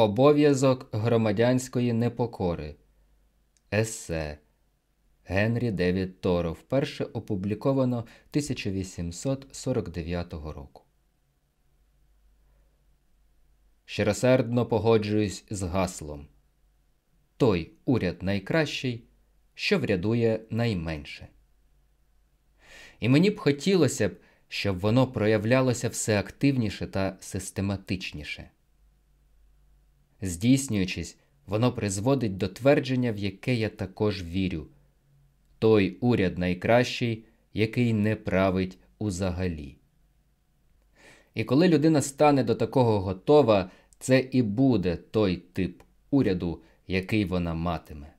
Обов'язок громадянської непокори. Есе Генрі Девід Торо вперше опубліковано 1849 року. Щиросердно погоджуюсь з гаслом Той уряд найкращий, що врядує найменше. І мені б хотілося б, щоб воно проявлялося все активніше та систематичніше. Здійснюючись, воно призводить до твердження, в яке я також вірю той уряд найкращий, який не править узагалі. І коли людина стане до такого готова, це і буде той тип уряду, який вона матиме.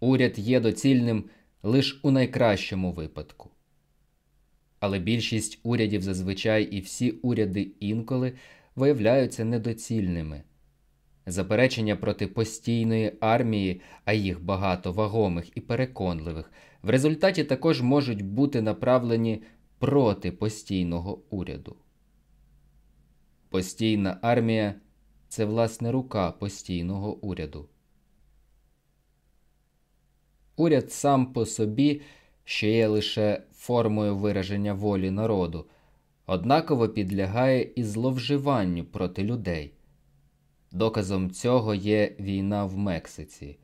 Уряд є доцільним лише у найкращому випадку. Але більшість урядів зазвичай і всі уряди інколи виявляються недоцільними. Заперечення проти постійної армії, а їх багато вагомих і переконливих, в результаті також можуть бути направлені проти постійного уряду. Постійна армія це власне рука постійного уряду. Уряд сам по собі, що є лише формою вираження волі народу, однаково підлягає і зловживанню проти людей. Доказом цього є війна в Мексиці,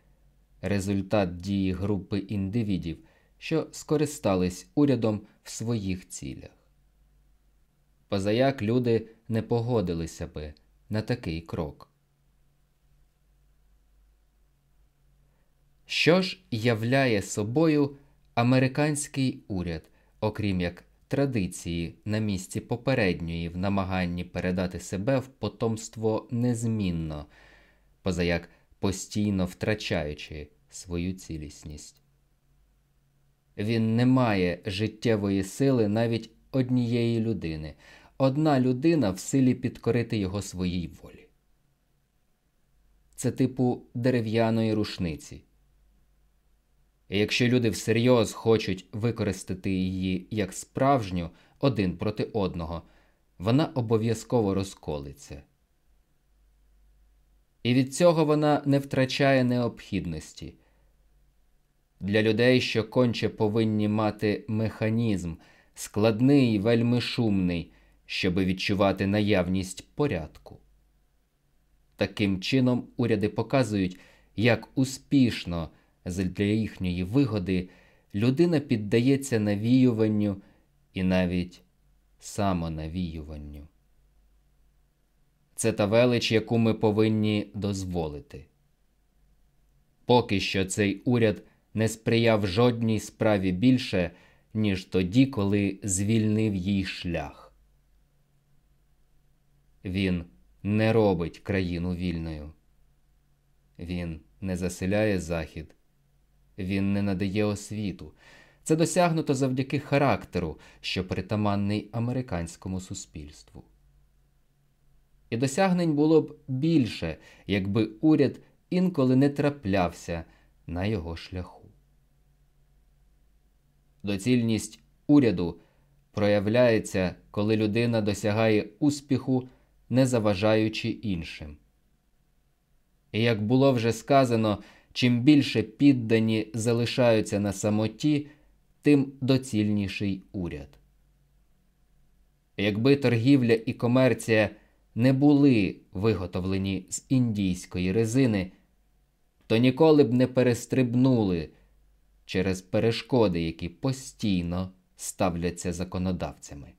результат дії групи індивідів, що скористались урядом в своїх цілях. Позаяк люди не погодилися би на такий крок. Що ж являє собою американський уряд, окрім як традиції на місці попередньої в намаганні передати себе в потомство незмінно, позаяк постійно втрачаючи свою цілісність? Він не має життєвої сили навіть однієї людини, одна людина в силі підкорити його своїй волі. Це типу дерев'яної рушниці. Якщо люди всерйоз хочуть використати її як справжню один проти одного, вона обов'язково розколиться. І від цього вона не втрачає необхідності. Для людей, що конче повинні мати механізм, складний вельми шумний, щоби відчувати наявність порядку. Таким чином уряди показують, як успішно для їхньої вигоди людина піддається навіюванню і навіть самонавіюванню. Це та велич, яку ми повинні дозволити. Поки що цей уряд не сприяв жодній справі більше, ніж тоді, коли звільнив їй шлях. Він не робить країну вільною. Він не заселяє захід, він не надає освіту. Це досягнуто завдяки характеру, що притаманний американському суспільству. І досягнень було б більше, якби уряд інколи не траплявся на його шляху. Доцільність уряду проявляється, коли людина досягає успіху, не заважаючи іншим. І як було вже сказано, чим більше піддані залишаються на самоті, тим доцільніший уряд. Якби торгівля і комерція не були виготовлені з індійської резини, то ніколи б не перестрибнули через перешкоди, які постійно ставляться законодавцями.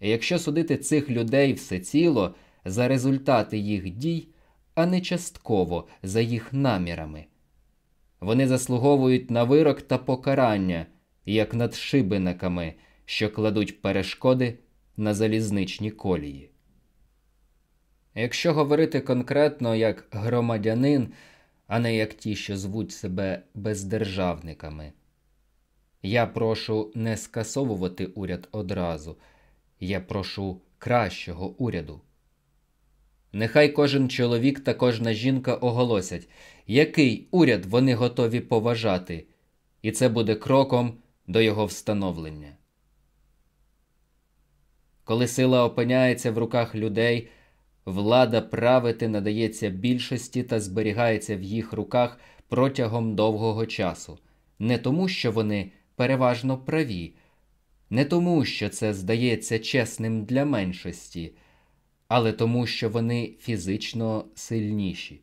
І якщо судити цих людей всеціло за результати їх дій, а не частково за їх намірами. Вони заслуговують на вирок та покарання, як над шибениками, що кладуть перешкоди на залізничні колії. Якщо говорити конкретно як громадянин, а не як ті, що звуть себе бездержавниками, я прошу не скасовувати уряд одразу, я прошу кращого уряду. Нехай кожен чоловік та кожна жінка оголосять, який уряд вони готові поважати, і це буде кроком до його встановлення. Коли сила опиняється в руках людей, влада правити надається більшості та зберігається в їх руках протягом довгого часу, не тому, що вони переважно праві, не тому, що це здається чесним для меншості, але тому, що вони фізично сильніші.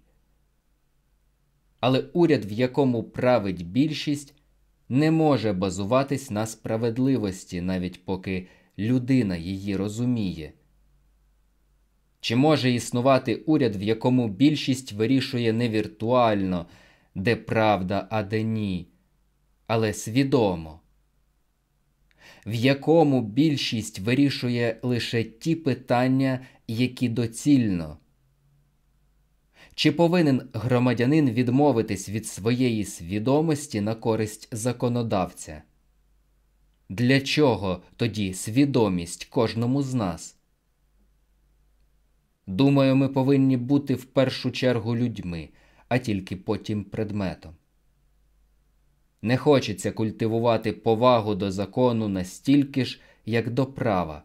Але уряд, в якому править більшість, не може базуватись на справедливості, навіть поки людина її розуміє. Чи може існувати уряд, в якому більшість вирішує не віртуально, де правда, а де ні, але свідомо, в якому більшість вирішує лише ті питання, які доцільно? Чи повинен громадянин відмовитись від своєї свідомості на користь законодавця? Для чого тоді свідомість кожному з нас? Думаю, ми повинні бути в першу чергу людьми, а тільки потім предметом. Не хочеться культивувати повагу до закону настільки ж, як до права.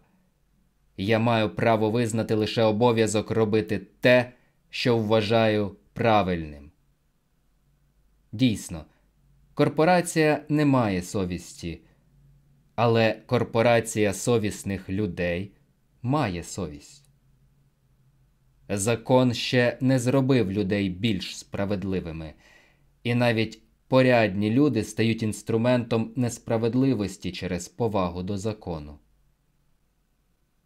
Я маю право визнати лише обов'язок робити те, що вважаю правильним. Дійсно, корпорація не має совісті, але корпорація совісних людей має совість. Закон ще не зробив людей більш справедливими, і навіть порядні люди стають інструментом несправедливості через повагу до закону.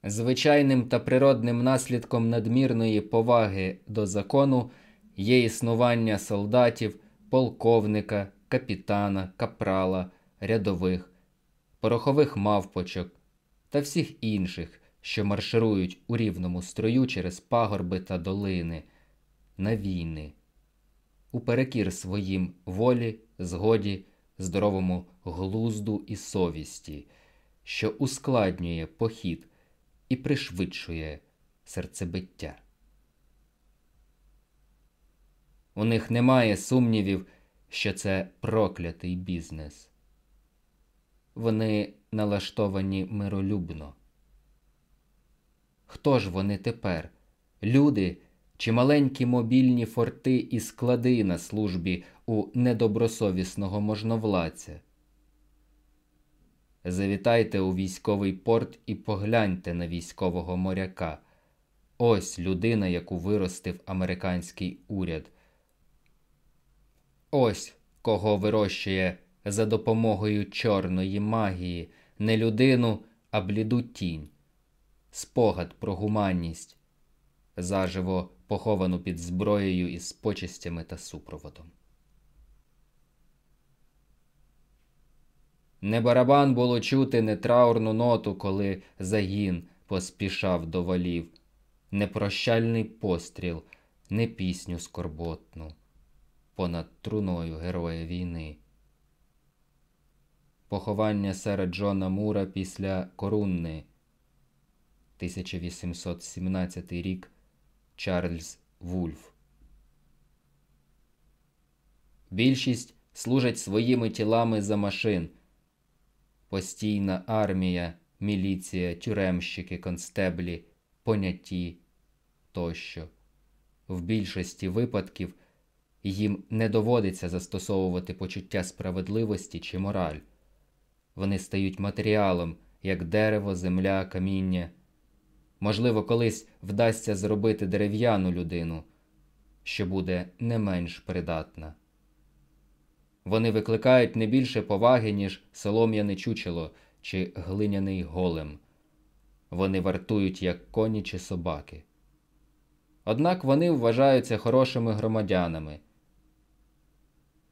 Звичайним та природним наслідком надмірної поваги до закону є існування солдатів, полковника, капітана, капрала, рядових, порохових мавпочок та всіх інших, що марширують у рівному строю через пагорби та долини, на війни, уперекір своїм волі, згоді, здоровому глузду і совісті, що ускладнює похід і пришвидшує серцебиття. У них немає сумнівів, що це проклятий бізнес. Вони налаштовані миролюбно. Хто ж вони тепер? Люди чи маленькі мобільні форти і склади на службі у недобросовісного можновладця? Завітайте у військовий порт і погляньте на військового моряка. Ось людина, яку виростив американський уряд. Ось кого вирощує за допомогою чорної магії не людину, а бліду тінь, спогад про гуманність, заживо поховану під зброєю із почестями та супроводом. Не барабан було чути не траурну ноту, коли загін поспішав до валів, не прощальний постріл, не пісню скорботну понад труною героя війни. Поховання сера Джона Мура після Корунни 1817 рік Чарльз Вульф. Більшість служать своїми тілами за машин постійна армія, міліція, тюремщики, констеблі, поняті тощо. В більшості випадків їм не доводиться застосовувати почуття справедливості чи мораль. Вони стають матеріалом, як дерево, земля, каміння. Можливо, колись вдасться зробити дерев'яну людину, що буде не менш придатна. Вони викликають не більше поваги, ніж солом'яне чучело чи глиняний голем. Вони вартують, як коні чи собаки. Однак вони вважаються хорошими громадянами.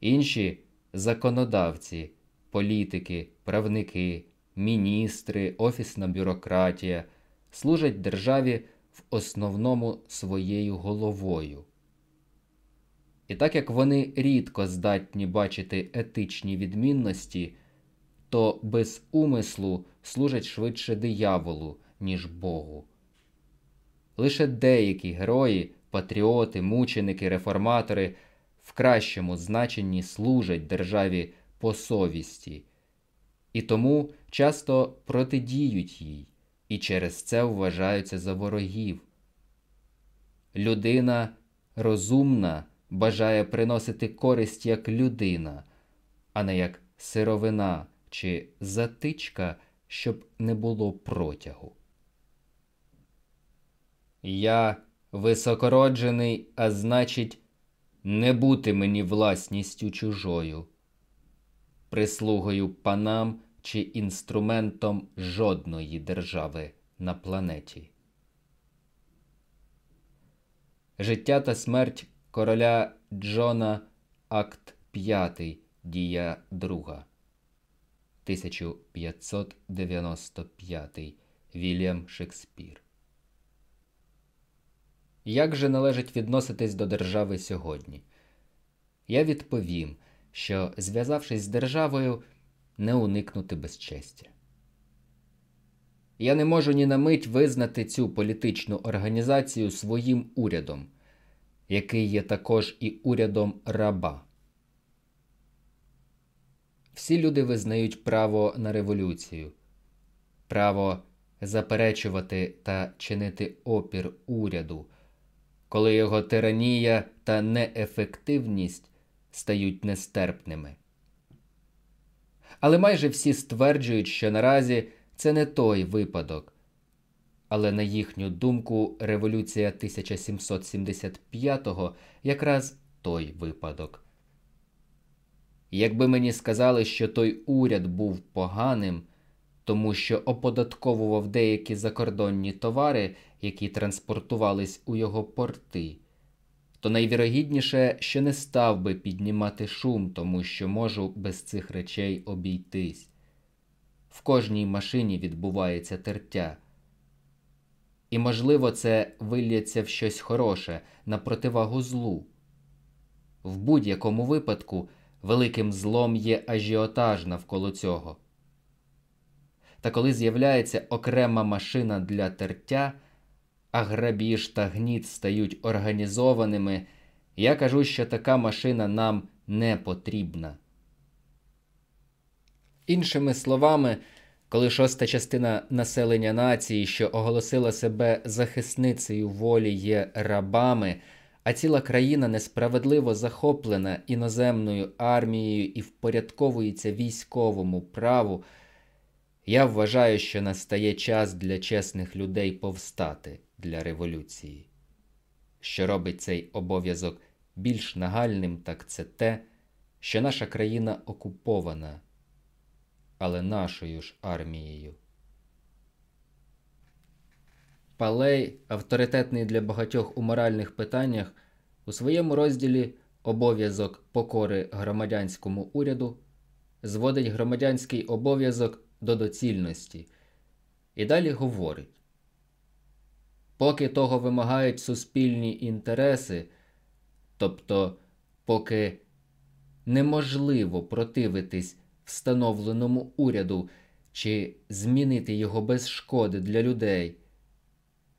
Інші законодавці, політики, правники, міністри, офісна бюрократія служать державі в основному своєю головою. І так як вони рідко здатні бачити етичні відмінності, то без умислу служать швидше дияволу, ніж Богу. Лише деякі герої, патріоти, мученики, реформатори в кращому значенні служать державі по совісті, і тому часто протидіють їй і через це вважаються за ворогів. людина розумна бажає приносити користь як людина, а не як сировина чи затичка, щоб не було протягу. Я високороджений, а значить, не бути мені власністю чужою, прислугою панам чи інструментом жодної держави на планеті. Життя та смерть короля Джона, акт 5, дія 2. 1595 Вільям Шекспір. Як же належить відноситись до держави сьогодні? Я відповім, що, зв'язавшись з державою, не уникнути безчестя. Я не можу ні на мить визнати цю політичну організацію своїм урядом, який є також і урядом раба. Всі люди визнають право на революцію, право заперечувати та чинити опір уряду, коли його тиранія та неефективність стають нестерпними. Але майже всі стверджують, що наразі це не той випадок. Але на їхню думку, революція 1775-го якраз той випадок. Якби мені сказали, що той уряд був поганим, тому що оподатковував деякі закордонні товари, які транспортувались у його порти, то найвірогідніше, що не став би піднімати шум, тому що можу без цих речей обійтись. В кожній машині відбувається тертя. І, можливо, це вилляться в щось хороше на противагу злу. В будь-якому випадку великим злом є ажіотаж навколо цього. Та коли з'являється окрема машина для тертя, а грабіж та гніт стають організованими, я кажу, що така машина нам не потрібна. Іншими словами, коли шоста частина населення нації, що оголосила себе захисницею волі, є рабами, а ціла країна несправедливо захоплена іноземною армією і впорядковується військовому праву, я вважаю, що настає час для чесних людей повстати для революції. Що робить цей обов'язок більш нагальним, так це те, що наша країна окупована, але нашою ж армією. Палей, авторитетний для багатьох у моральних питаннях, у своєму розділі Обов'язок покори громадянському уряду зводить громадянський обов'язок до доцільності. І далі говорить. Поки того вимагають суспільні інтереси, тобто поки неможливо противитись встановленому уряду чи змінити його без шкоди для людей,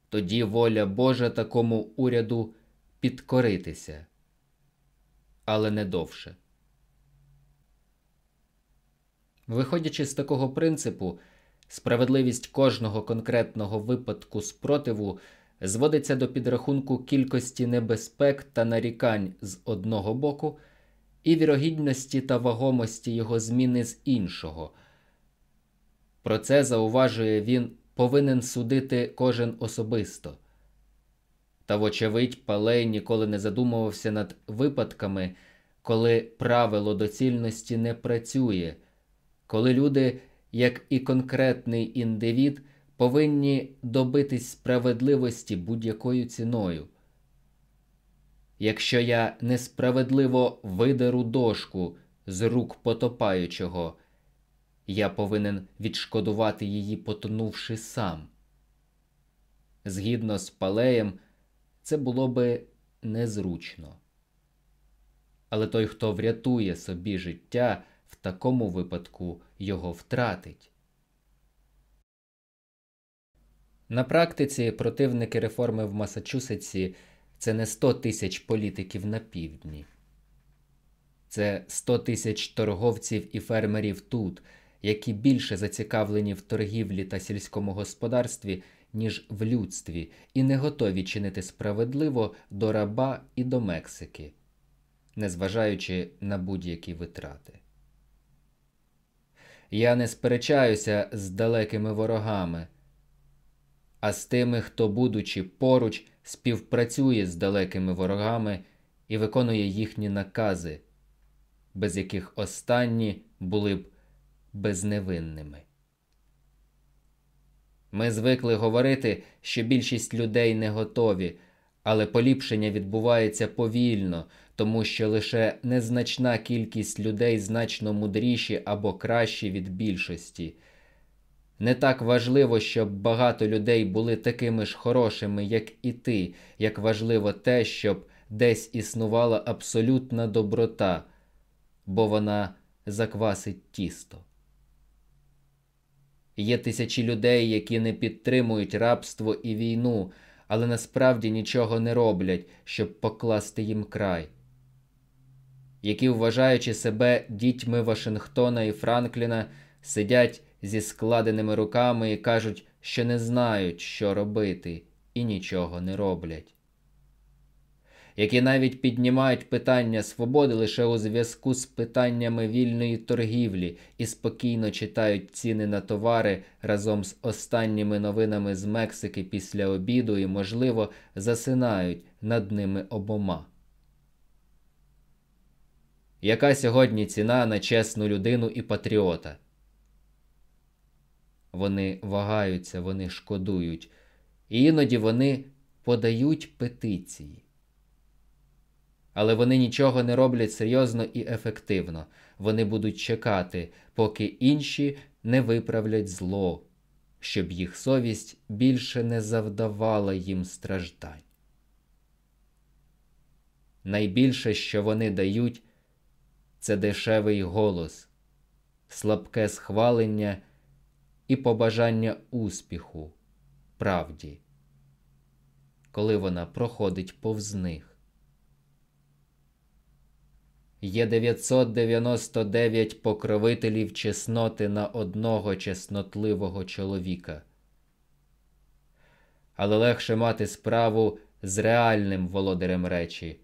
тоді воля Божа такому уряду підкоритися, але не довше. Виходячи з такого принципу, Справедливість кожного конкретного випадку спротиву зводиться до підрахунку кількості небезпек та нарікань з одного боку і вірогідності та вагомості його зміни з іншого. Про це зауважує він повинен судити кожен особисто. Та, вочевидь, Палей ніколи не задумувався над випадками, коли правило доцільності не працює, коли люди як і конкретний індивід, повинні добитись справедливості будь-якою ціною. Якщо я несправедливо видеру дошку з рук потопаючого, я повинен відшкодувати її, потонувши сам. Згідно з палеєм, це було би незручно. Але той, хто врятує собі життя, такому випадку його втратить. На практиці противники реформи в Масачусетсі це не 100 тисяч політиків на півдні, це 100 тисяч торговців і фермерів тут, які більше зацікавлені в торгівлі та сільському господарстві, ніж в людстві, і не готові чинити справедливо до раба і до Мексики, незважаючи на будь-які витрати. Я не сперечаюся з далекими ворогами, а з тими, хто, будучи поруч, співпрацює з далекими ворогами і виконує їхні накази, без яких останні були б безневинними. Ми звикли говорити, що більшість людей не готові, але поліпшення відбувається повільно, тому що лише незначна кількість людей значно мудріші або кращі від більшості. Не так важливо, щоб багато людей були такими ж хорошими, як і ти, як важливо те, щоб десь існувала абсолютна доброта, бо вона заквасить тісто. Є тисячі людей, які не підтримують рабство і війну, але насправді нічого не роблять, щоб покласти їм край, які, вважаючи себе дітьми Вашингтона і Франкліна, сидять зі складеними руками і кажуть, що не знають, що робити, і нічого не роблять які навіть піднімають питання свободи лише у зв'язку з питаннями вільної торгівлі і спокійно читають ціни на товари разом з останніми новинами з Мексики після обіду і, можливо, засинають над ними обома. Яка сьогодні ціна на чесну людину і патріота? Вони вагаються, вони шкодують, і іноді вони подають петиції але вони нічого не роблять серйозно і ефективно. Вони будуть чекати, поки інші не виправлять зло, щоб їх совість більше не завдавала їм страждань. Найбільше, що вони дають, це дешевий голос, слабке схвалення і побажання успіху, правді, коли вона проходить повз них є 999 покровителів чесноти на одного чеснотливого чоловіка. Але легше мати справу з реальним володарем речі,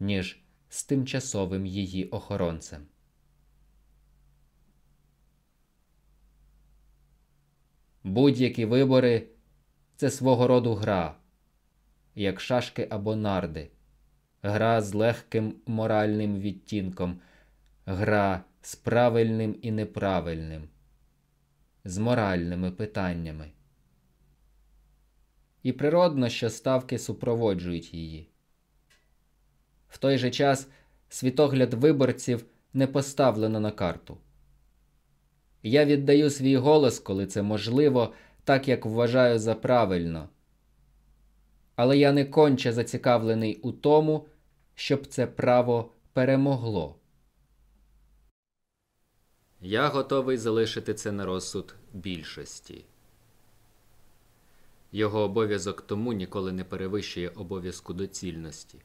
ніж з тимчасовим її охоронцем. Будь-які вибори це свого роду гра, як шашки або нарди гра з легким моральним відтінком, гра з правильним і неправильним, з моральними питаннями. І природно, що ставки супроводжують її. В той же час світогляд виборців не поставлено на карту. Я віддаю свій голос, коли це можливо, так як вважаю за правильно але я не конче зацікавлений у тому, щоб це право перемогло. Я готовий залишити це на розсуд більшості. Його обов'язок тому ніколи не перевищує обов'язку доцільності.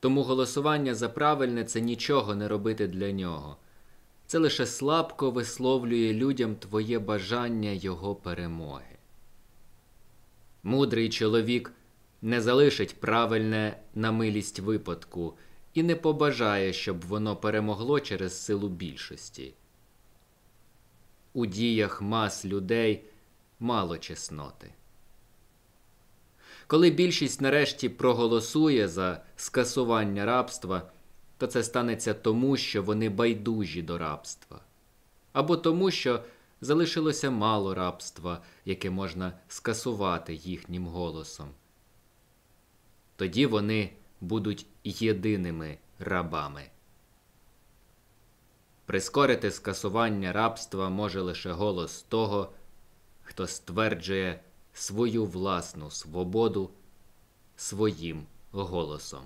Тому голосування за правильне це нічого не робити для нього. Це лише слабко висловлює людям твоє бажання його перемоги. Мудрий чоловік не залишить правильне на милість випадку і не побажає, щоб воно перемогло через силу більшості. У діях мас людей мало чесноти. Коли більшість нарешті проголосує за скасування рабства, то це станеться тому, що вони байдужі до рабства, або тому, що залишилося мало рабства, яке можна скасувати їхнім голосом тоді вони будуть єдиними рабами. Прискорити скасування рабства може лише голос того, хто стверджує свою власну свободу своїм голосом.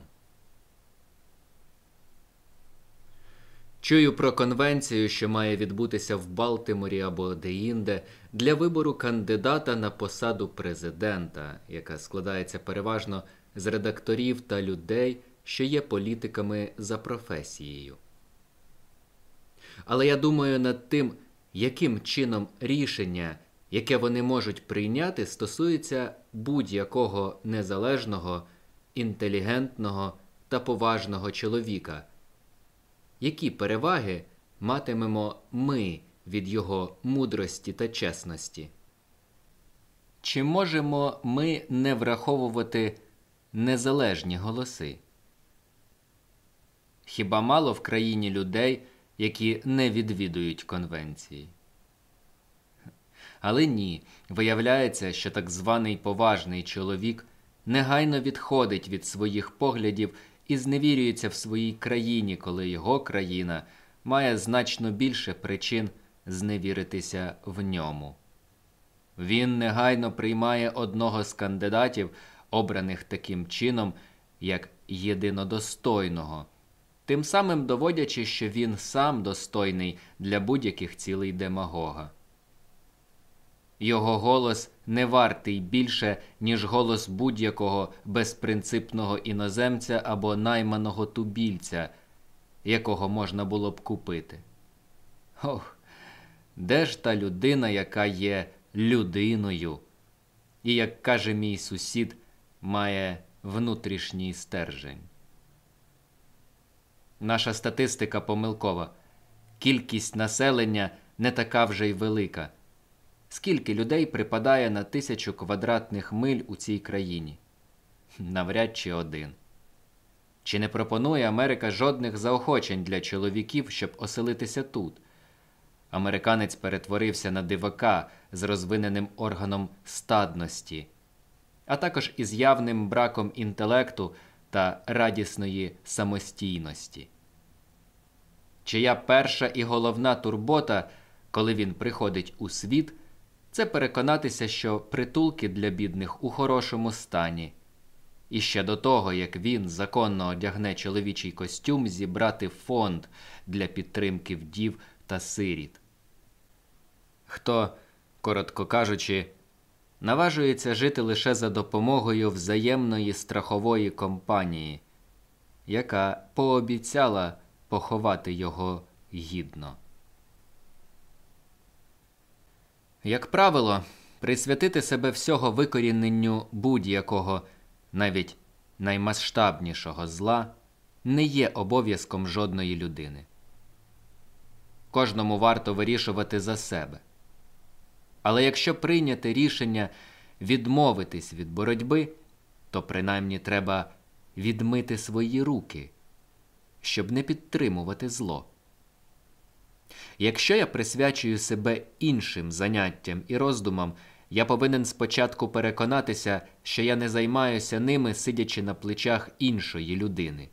Чую про конвенцію, що має відбутися в Балтиморі або деінде для вибору кандидата на посаду президента, яка складається переважно з редакторів та людей, що є політиками за професією. Але я думаю над тим, яким чином рішення, яке вони можуть прийняти, стосується будь-якого незалежного, інтелігентного та поважного чоловіка. Які переваги матимемо ми від його мудрості та чесності? Чи можемо ми не враховувати незалежні голоси? Хіба мало в країні людей, які не відвідують конвенції? Але ні, виявляється, що так званий поважний чоловік негайно відходить від своїх поглядів і зневірюється в своїй країні, коли його країна має значно більше причин зневіритися в ньому. Він негайно приймає одного з кандидатів, обраних таким чином, як єдинодостойного, тим самим доводячи, що він сам достойний для будь-яких цілей демагога. Його голос не вартий більше, ніж голос будь-якого безпринципного іноземця або найманого тубільця, якого можна було б купити. Ох, де ж та людина, яка є людиною, і, як каже мій сусід, має внутрішній стержень? Наша статистика помилкова. Кількість населення не така вже й велика. Скільки людей припадає на тисячу квадратних миль у цій країні? Навряд чи один. Чи не пропонує Америка жодних заохочень для чоловіків, щоб оселитися тут? Американець перетворився на дивака з розвиненим органом стадності, а також із явним браком інтелекту та радісної самостійності. Чия перша і головна турбота, коли він приходить у світ, це переконатися, що притулки для бідних у хорошому стані, і ще до того, як він законно одягне чоловічий костюм, зібрати фонд для підтримки вдів та сиріт. Хто, коротко кажучи, наважується жити лише за допомогою взаємної страхової компанії, яка пообіцяла поховати його гідно. Як правило, присвятити себе всього викоріненню будь-якого, навіть наймасштабнішого зла, не є обов'язком жодної людини. Кожному варто вирішувати за себе. Але якщо прийняти рішення відмовитись від боротьби, то принаймні треба відмити свої руки, щоб не підтримувати зло. Якщо я присвячую себе іншим заняттям і роздумам, я повинен спочатку переконатися, що я не займаюся ними, сидячи на плечах іншої людини.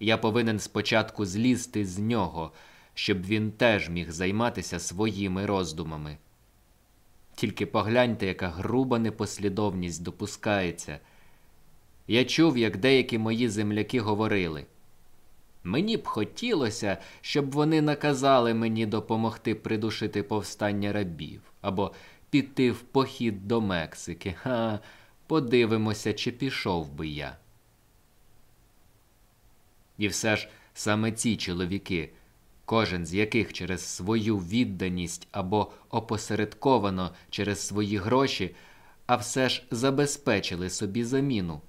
Я повинен спочатку злізти з нього, щоб він теж міг займатися своїми роздумами. Тільки погляньте, яка груба непослідовність допускається. Я чув, як деякі мої земляки говорили. Мені б хотілося, щоб вони наказали мені допомогти придушити повстання рабів або піти в похід до Мексики. Ха, подивимося, чи пішов би я. І все ж саме ці чоловіки, кожен з яких через свою відданість або опосередковано через свої гроші, а все ж забезпечили собі заміну.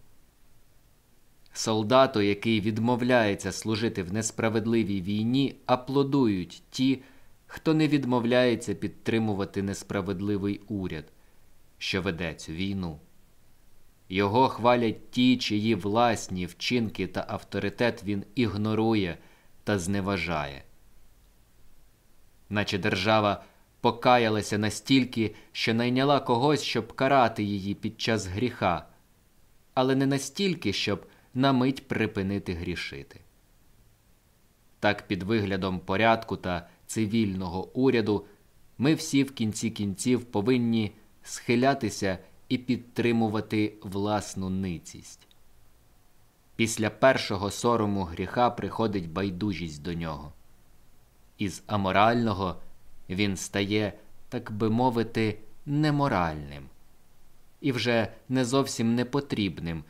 Солдату, який відмовляється служити в несправедливій війні, аплодують ті, хто не відмовляється підтримувати несправедливий уряд, що веде цю війну. Його хвалять ті, чиї власні вчинки та авторитет він ігнорує та зневажає. Наче держава покаялася настільки, що найняла когось, щоб карати її під час гріха, але не настільки, щоб на мить припинити грішити. Так, під виглядом порядку та цивільного уряду, ми всі в кінці кінців повинні схилятися і підтримувати власну ницість. Після першого сорому гріха приходить байдужість до нього. Із аморального він стає, так би мовити, неморальним і вже не зовсім непотрібним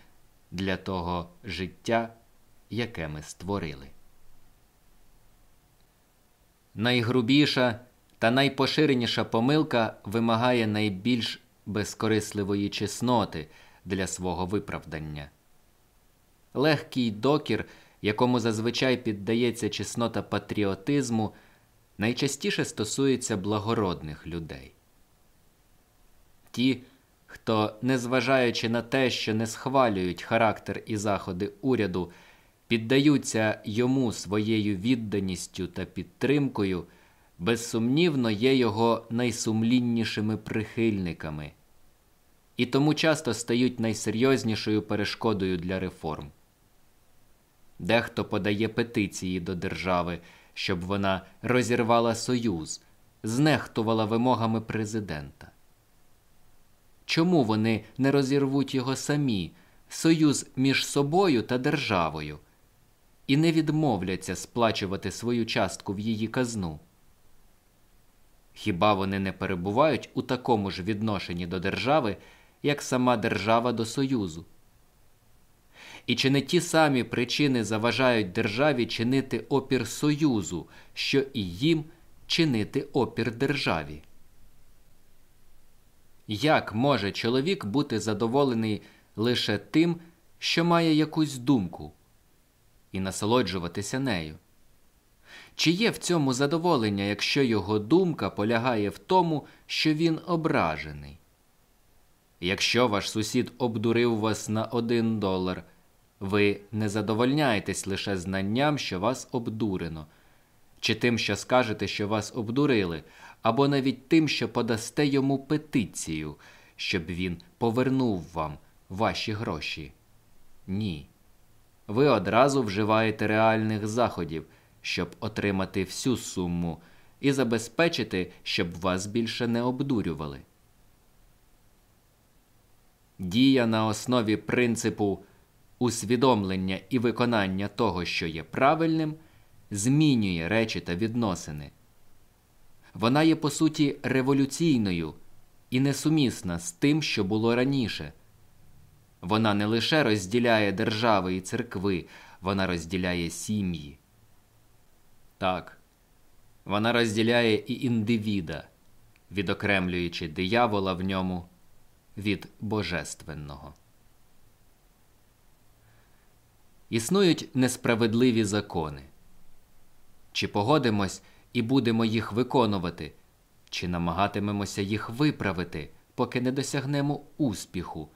для того життя, яке ми створили. Найгрубіша Та найпоширеніша помилка вимагає найбільш безкорисливої чесноти для свого виправдання. Легкий докір, якому зазвичай піддається чеснота патріотизму, найчастіше стосується благородних людей. Ті, хто, незважаючи на те, що не схвалюють характер і заходи уряду, піддаються йому своєю відданістю та підтримкою, безсумнівно є його найсумліннішими прихильниками і тому часто стають найсерйознішою перешкодою для реформ. Дехто подає петиції до держави, щоб вона розірвала союз, знехтувала вимогами президента. Чому вони не розірвуть його самі, союз між собою та державою, і не відмовляться сплачувати свою частку в її казну? Хіба вони не перебувають у такому ж відношенні до держави, як сама держава до Союзу? І чи не ті самі причини заважають державі чинити опір Союзу, що і їм чинити опір державі? Як може чоловік бути задоволений лише тим, що має якусь думку, і насолоджуватися нею? Чи є в цьому задоволення, якщо його думка полягає в тому, що він ображений? Якщо ваш сусід обдурив вас на один долар, ви не задовольняєтесь лише знанням, що вас обдурено, чи тим, що скажете, що вас обдурили, або навіть тим, що подасте йому петицію, щоб він повернув вам ваші гроші. Ні. Ви одразу вживаєте реальних заходів, щоб отримати всю суму і забезпечити, щоб вас більше не обдурювали. Дія на основі принципу усвідомлення і виконання того, що є правильним, змінює речі та відносини. Вона є по суті революційною і несумісна з тим, що було раніше. Вона не лише розділяє держави і церкви, вона розділяє сім'ї. Так, вона розділяє і індивіда, відокремлюючи диявола в ньому від божественного. Існують несправедливі закони. Чи погодимось і будемо їх виконувати, чи намагатимемося їх виправити, поки не досягнемо успіху,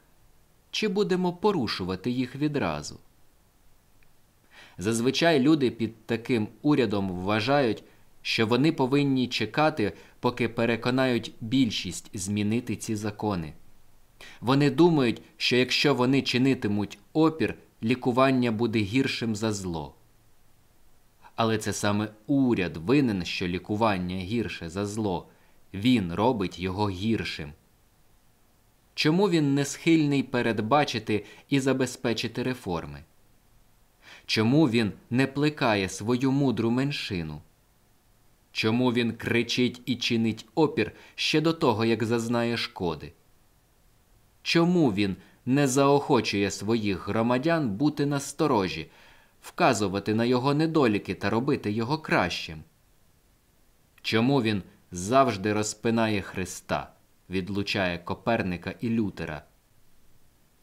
чи будемо порушувати їх відразу? Зазвичай люди під таким урядом вважають, що вони повинні чекати, поки переконають більшість змінити ці закони. Вони думають, що якщо вони чинитимуть опір, лікування буде гіршим за зло. Але це саме уряд винен, що лікування гірше за зло, він робить його гіршим. Чому він не схильний передбачити і забезпечити реформи? Чому він не плекає свою мудру меншину? Чому він кричить і чинить опір ще до того, як зазнає шкоди? Чому він не заохочує своїх громадян бути насторожі, вказувати на його недоліки та робити його кращим? Чому він завжди розпинає Христа, відлучає Коперника і Лютера,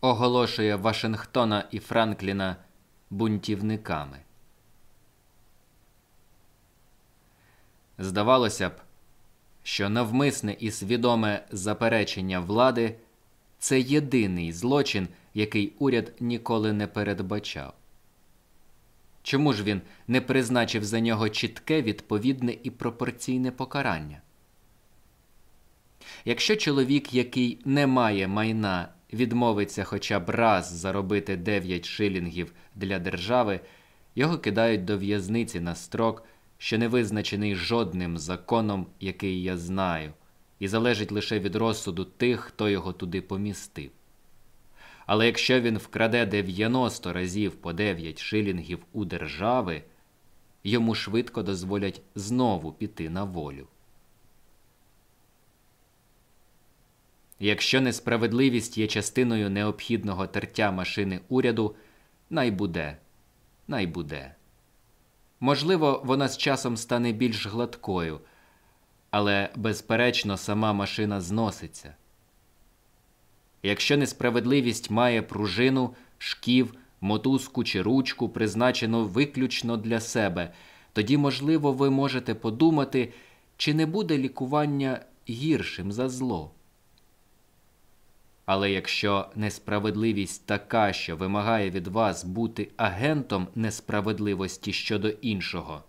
оголошує Вашингтона і Франкліна бунтівниками? Здавалося б, що навмисне і свідоме заперечення влади це єдиний злочин, який уряд ніколи не передбачав. Чому ж він не призначив за нього чітке, відповідне і пропорційне покарання? Якщо чоловік, який не має майна, відмовиться хоча б раз заробити 9 шилінгів для держави, його кидають до в'язниці на строк, що не визначений жодним законом, який я знаю, і залежить лише від розсуду тих, хто його туди помістив. Але якщо він вкраде 90 разів по 9 шилінгів у держави, йому швидко дозволять знову піти на волю. Якщо несправедливість є частиною необхідного тертя машини уряду, найбуде, найбуде. Можливо, вона з часом стане більш гладкою, але, безперечно, сама машина зноситься. Якщо несправедливість має пружину, шків, мотузку чи ручку, призначену виключно для себе, тоді, можливо, ви можете подумати, чи не буде лікування гіршим за зло. Але якщо несправедливість така, що вимагає від вас бути агентом несправедливості щодо іншого,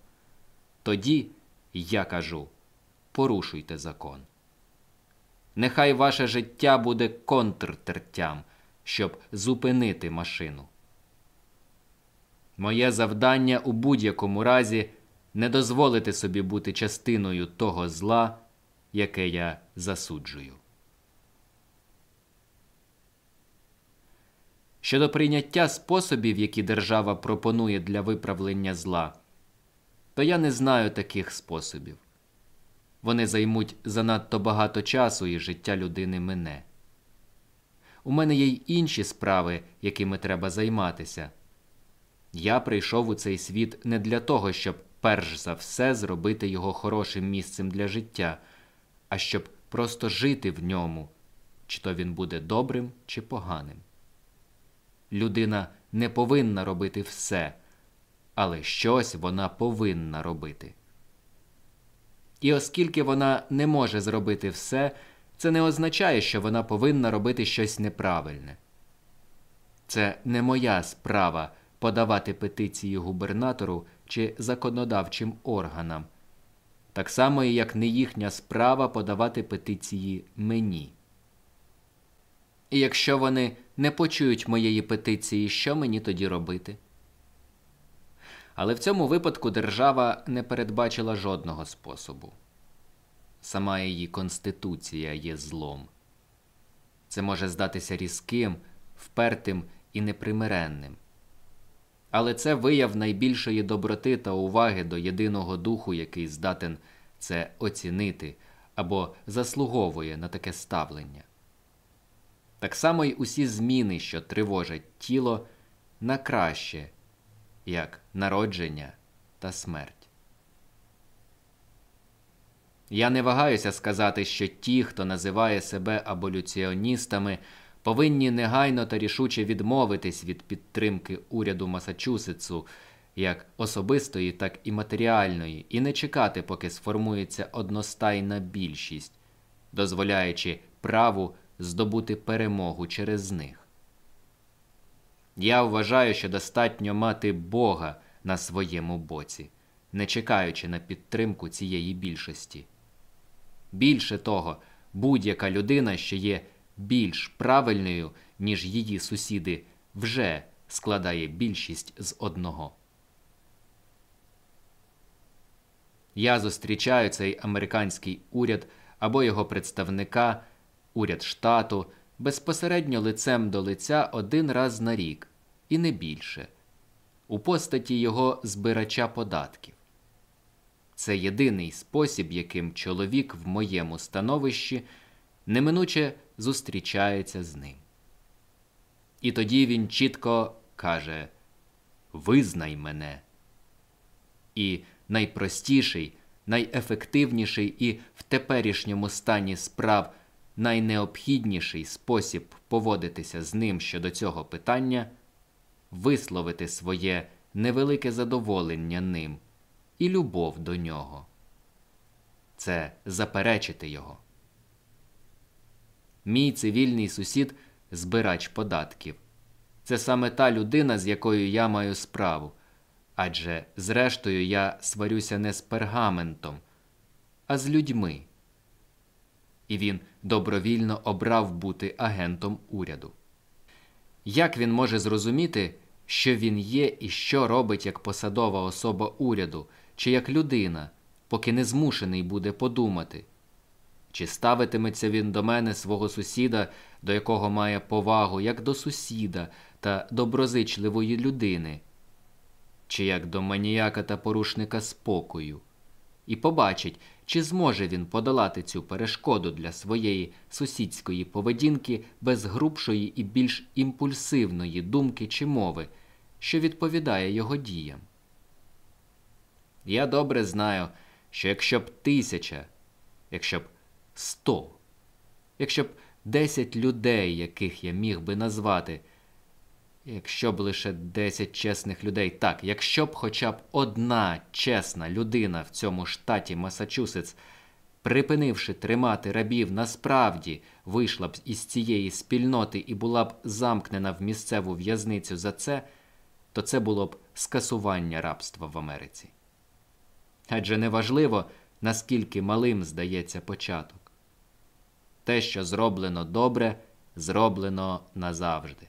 тоді, я кажу, порушуйте закон. Нехай ваше життя буде контртертям, щоб зупинити машину. Моє завдання у будь-якому разі не дозволити собі бути частиною того зла, яке я засуджую. Щодо прийняття способів, які держава пропонує для виправлення зла, то я не знаю таких способів. Вони займуть занадто багато часу і життя людини мине. У мене є й інші справи, якими треба займатися. Я прийшов у цей світ не для того, щоб перш за все зробити його хорошим місцем для життя, а щоб просто жити в ньому, чи то він буде добрим чи поганим. Людина не повинна робити все, але щось вона повинна робити. І оскільки вона не може зробити все, це не означає, що вона повинна робити щось неправильне. Це не моя справа подавати петиції губернатору чи законодавчим органам, так само, як не їхня справа подавати петиції мені. І якщо вони не почують моєї петиції, що мені тоді робити? Але в цьому випадку держава не передбачила жодного способу. Сама її конституція є злом. Це може здатися різким, впертим і непримиренним. Але це вияв найбільшої доброти та уваги до єдиного духу, який здатен це оцінити або заслуговує на таке ставлення. Так само й усі зміни, що тривожать тіло, на краще, як народження та смерть. Я не вагаюся сказати, що ті, хто називає себе аболюціоністами, повинні негайно та рішуче відмовитись від підтримки уряду Масачусетсу як особистої, так і матеріальної, і не чекати, поки сформується одностайна більшість, дозволяючи праву здобути перемогу через них. Я вважаю, що достатньо мати Бога на своєму боці, не чекаючи на підтримку цієї більшості. Більше того, будь-яка людина, що є більш правильною, ніж її сусіди, вже складає більшість з одного. Я зустрічаю цей американський уряд або його представника, уряд штату безпосередньо лицем до лиця один раз на рік, і не більше, у постаті його збирача податків. Це єдиний спосіб, яким чоловік в моєму становищі неминуче зустрічається з ним. І тоді він чітко каже Визнай мене. І найпростіший, найефективніший і в теперішньому стані справ найнеобхідніший спосіб поводитися з ним щодо цього питання висловити своє невелике задоволення ним і любов до нього. Це заперечити його. Мій цивільний сусід збирач податків. Це саме та людина, з якою я маю справу. Адже, зрештою, я сварюся не з пергаментом, а з людьми. І він добровільно обрав бути агентом уряду. Як він може зрозуміти, що він є і що робить як посадова особа уряду, чи як людина, поки не змушений буде подумати? Чи ставитиметься він до мене свого сусіда, до якого має повагу, як до сусіда та доброзичливої людини, чи як до маніяка та порушника спокою, і побачить, чи зможе він подолати цю перешкоду для своєї сусідської поведінки без грубшої і більш імпульсивної думки чи мови, що відповідає його діям. Я добре знаю, що якщо б тисяча якщо б сто, якщо б десять людей, яких я міг би назвати, якщо б лише десять чесних людей, так, якщо б хоча б одна чесна людина в цьому штаті Масачусетс, припинивши тримати рабів, насправді вийшла б із цієї спільноти і була б замкнена в місцеву в'язницю за це, то це було б скасування рабства в Америці. Адже неважливо, наскільки малим здається початок. Те, що зроблено добре, зроблено назавжди.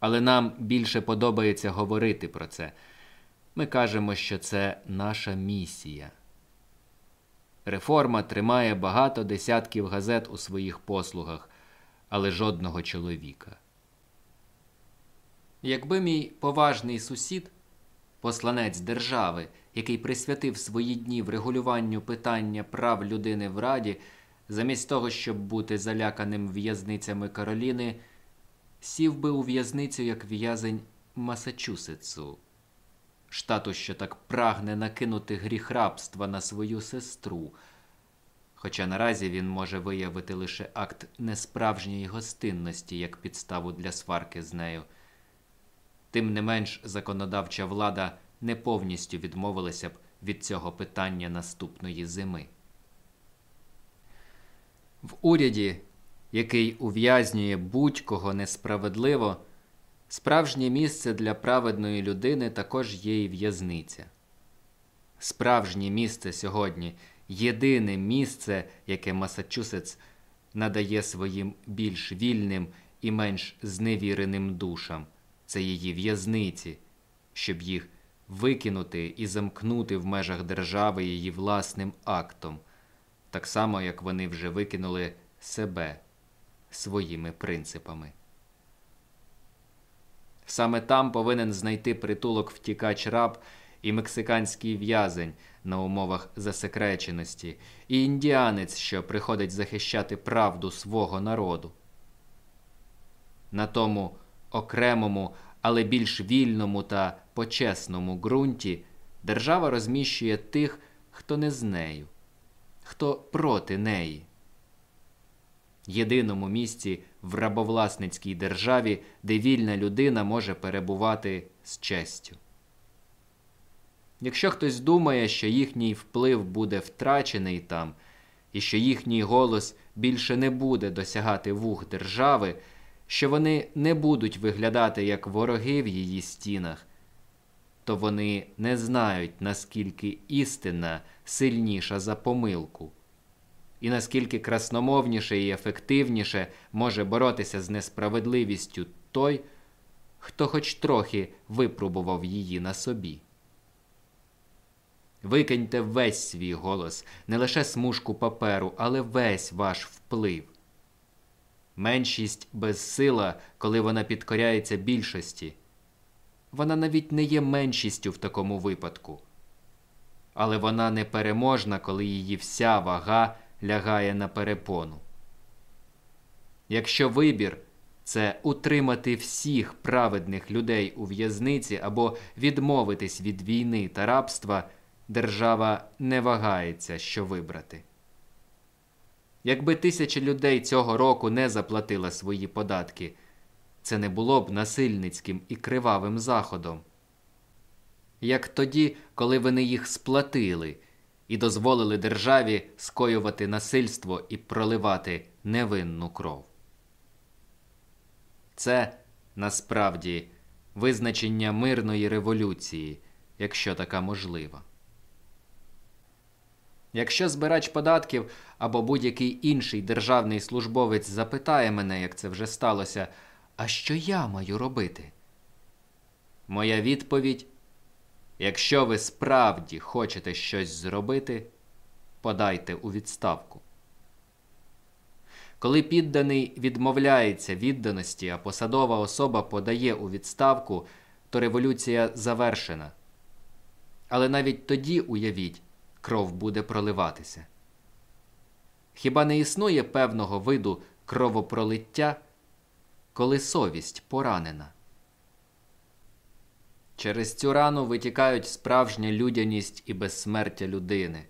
Але нам більше подобається говорити про це. Ми кажемо, що це наша місія. Реформа тримає багато десятків газет у своїх послугах, але жодного чоловіка. Якби мій поважний сусід, посланець держави, який присвятив свої дні врегулюванню питання прав людини в Раді, замість того, щоб бути заляканим в'язницями Кароліни, сів би у в'язницю як в'язень Масачусетсу, штату, що так прагне накинути гріх рабства на свою сестру. Хоча наразі він може виявити лише акт несправжньої гостинності як підставу для сварки з нею. Тим не менш, законодавча влада не повністю відмовилася б від цього питання наступної зими. В уряді, який ув'язнює будь-кого несправедливо, справжнє місце для праведної людини також є і в'язниця. Справжнє місце сьогодні єдине місце, яке Масачусетс надає своїм більш вільним і менш зневіреним душам це її в'язниці, щоб їх викинути і замкнути в межах держави її власним актом, так само, як вони вже викинули себе своїми принципами. Саме там повинен знайти притулок втікач раб і мексиканський в'язень на умовах засекреченості, і індіанець, що приходить захищати правду свого народу. На тому окремому, але більш вільному та почесному ґрунті держава розміщує тих, хто не з нею, хто проти неї. Єдиному місці в рабовласницькій державі, де вільна людина може перебувати з честю. Якщо хтось думає, що їхній вплив буде втрачений там, і що їхній голос більше не буде досягати вух держави, що вони не будуть виглядати як вороги в її стінах, то вони не знають, наскільки істина сильніша за помилку, і наскільки красномовніше і ефективніше може боротися з несправедливістю той, хто хоч трохи випробував її на собі. Викиньте весь свій голос, не лише смужку паперу, але весь ваш вплив. Меншість безсила, коли вона підкоряється більшості. Вона навіть не є меншістю в такому випадку. Але вона непереможна, коли її вся вага лягає на перепону. Якщо вибір це утримати всіх праведних людей у в'язниці або відмовитись від війни та рабства, держава не вагається, що вибрати. Якби тисячі людей цього року не заплатила свої податки, це не було б насильницьким і кривавим заходом. Як тоді, коли вони їх сплатили і дозволили державі скоювати насильство і проливати невинну кров. Це насправді визначення мирної революції, якщо така можлива. Якщо збирач податків або будь-який інший державний службовець запитає мене, як це вже сталося, а що я маю робити? Моя відповідь якщо ви справді хочете щось зробити, подайте у відставку. Коли підданий відмовляється відданості, а посадова особа подає у відставку, то революція завершена. Але навіть тоді уявіть, кров буде проливатися. Хіба не існує певного виду кровопролиття, коли совість поранена? Через цю рану витікають справжня людяність і безсмертя людини.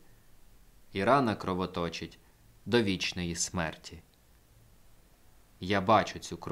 і рана кровоточить до вічної смерті. Я бачу цю кров.